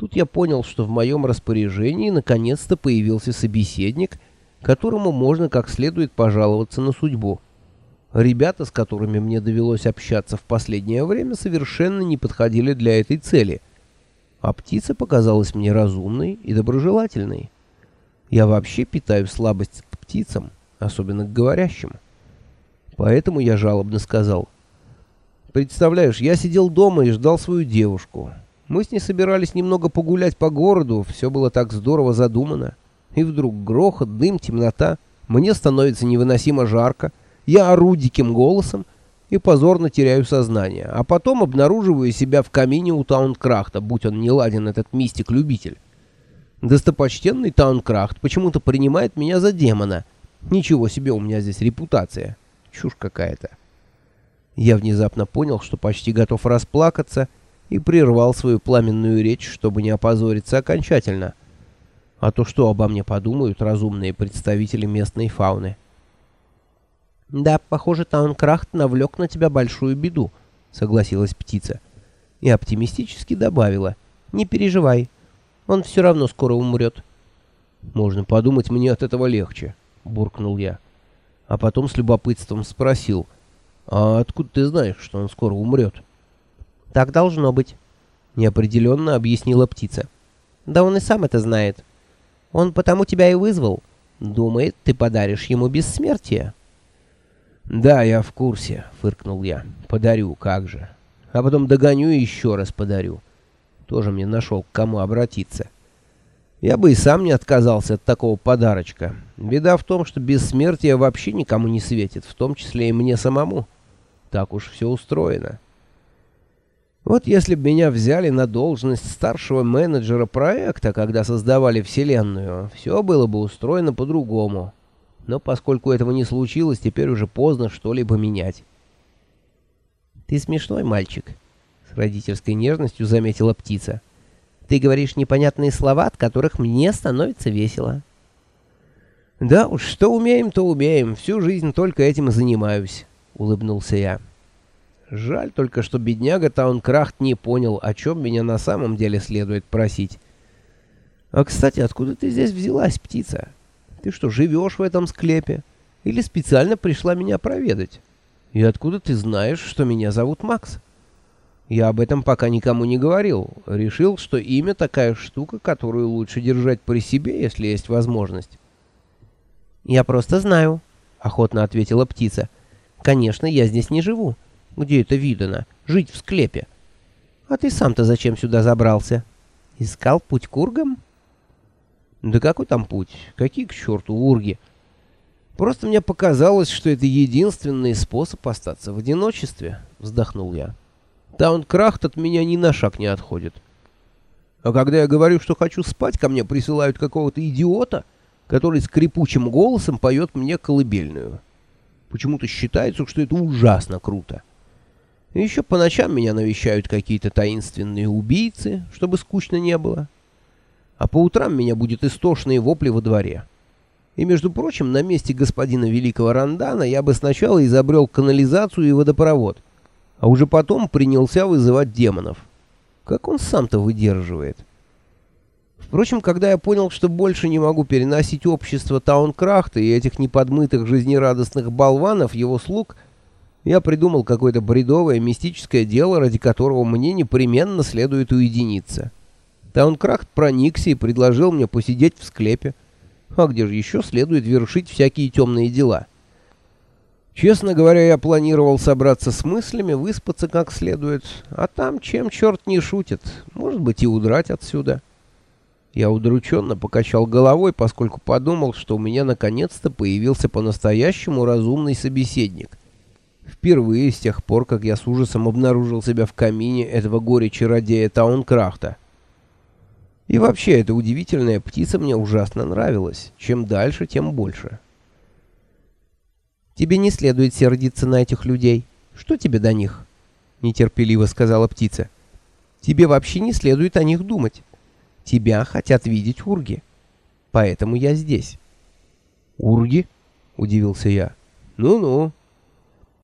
Тут я понял, что в моем распоряжении наконец-то появился собеседник, которому можно как следует пожаловаться на судьбу. Ребята, с которыми мне довелось общаться в последнее время, совершенно не подходили для этой цели. А птица показалась мне разумной и доброжелательной. Я вообще питаю слабость к птицам, особенно к говорящим. Поэтому я жалобно сказал. «Представляешь, я сидел дома и ждал свою девушку. Мы с ней собирались немного погулять по городу, все было так здорово задумано. И вдруг грохот, дым, темнота. Мне становится невыносимо жарко. Я ору диким голосом и позорно теряю сознание, а потом обнаруживаю себя в камине у Таункрахта, будь он не ладен этот мистик-любитель. Достопочтенный Таункрахт почему-то принимает меня за демона. Ничего себе у меня здесь репутация. Чушь какая-то. Я внезапно понял, что почти готов расплакаться, и прервал свою пламенную речь, чтобы не опозориться окончательно. А то что обо мне подумают разумные представители местной фауны? «Да, похоже, Таункрафт навлек на тебя большую беду», — согласилась птица. И оптимистически добавила. «Не переживай, он все равно скоро умрет». «Можно подумать, мне от этого легче», — буркнул я. А потом с любопытством спросил. «А откуда ты знаешь, что он скоро умрет?» «Так должно быть», — неопределенно объяснила птица. «Да он и сам это знает. Он потому тебя и вызвал. Думает, ты подаришь ему бессмертие». «Да, я в курсе», — фыркнул я. «Подарю, как же. А потом догоню и еще раз подарю. Тоже мне нашел, к кому обратиться. Я бы и сам не отказался от такого подарочка. Беда в том, что бессмертие вообще никому не светит, в том числе и мне самому. Так уж все устроено». Вот если бы меня взяли на должность старшего менеджера проекта, когда создавали Вселенную, все было бы устроено по-другому но поскольку этого не случилось, теперь уже поздно что-либо менять. «Ты смешной мальчик», — с родительской нежностью заметила птица. «Ты говоришь непонятные слова, от которых мне становится весело». «Да уж, что умеем, то умеем. Всю жизнь только этим и занимаюсь», — улыбнулся я. «Жаль только, что бедняга Таункрафт не понял, о чем меня на самом деле следует просить. А, кстати, откуда ты здесь взялась, птица?» Ты что, живешь в этом склепе? Или специально пришла меня проведать? И откуда ты знаешь, что меня зовут Макс? Я об этом пока никому не говорил. Решил, что имя такая штука, которую лучше держать при себе, если есть возможность. Я просто знаю, охотно ответила птица. Конечно, я здесь не живу. Где это видано? Жить в склепе. А ты сам-то зачем сюда забрался? Искал путь к ургам? Да какой там путь? Какие к черту урги? Просто мне показалось, что это единственный способ остаться в одиночестве, вздохнул я. Таункрахт от меня ни на шаг не отходит. А когда я говорю, что хочу спать, ко мне присылают какого-то идиота, который скрипучим голосом поет мне колыбельную. Почему-то считается, что это ужасно круто. Еще по ночам меня навещают какие-то таинственные убийцы, чтобы скучно не было а по утрам меня будет истошные вопли во дворе. И, между прочим, на месте господина Великого Рандана я бы сначала изобрел канализацию и водопровод, а уже потом принялся вызывать демонов. Как он сам-то выдерживает? Впрочем, когда я понял, что больше не могу переносить общество Таункрахта и этих неподмытых жизнерадостных болванов, его слуг, я придумал какое-то бредовое мистическое дело, ради которого мне непременно следует уединиться. Таункрахт проникся и предложил мне посидеть в склепе. А где же еще следует вершить всякие темные дела? Честно говоря, я планировал собраться с мыслями, выспаться как следует, а там чем черт не шутит, может быть и удрать отсюда. Я удрученно покачал головой, поскольку подумал, что у меня наконец-то появился по-настоящему разумный собеседник. Впервые с тех пор, как я с ужасом обнаружил себя в камине этого горе-чародея Таункрафта. И вообще, эта удивительная птица мне ужасно нравилась. Чем дальше, тем больше. «Тебе не следует сердиться на этих людей. Что тебе до них?» — нетерпеливо сказала птица. «Тебе вообще не следует о них думать. Тебя хотят видеть урги. Поэтому я здесь». «Урги?» — удивился я. «Ну-ну,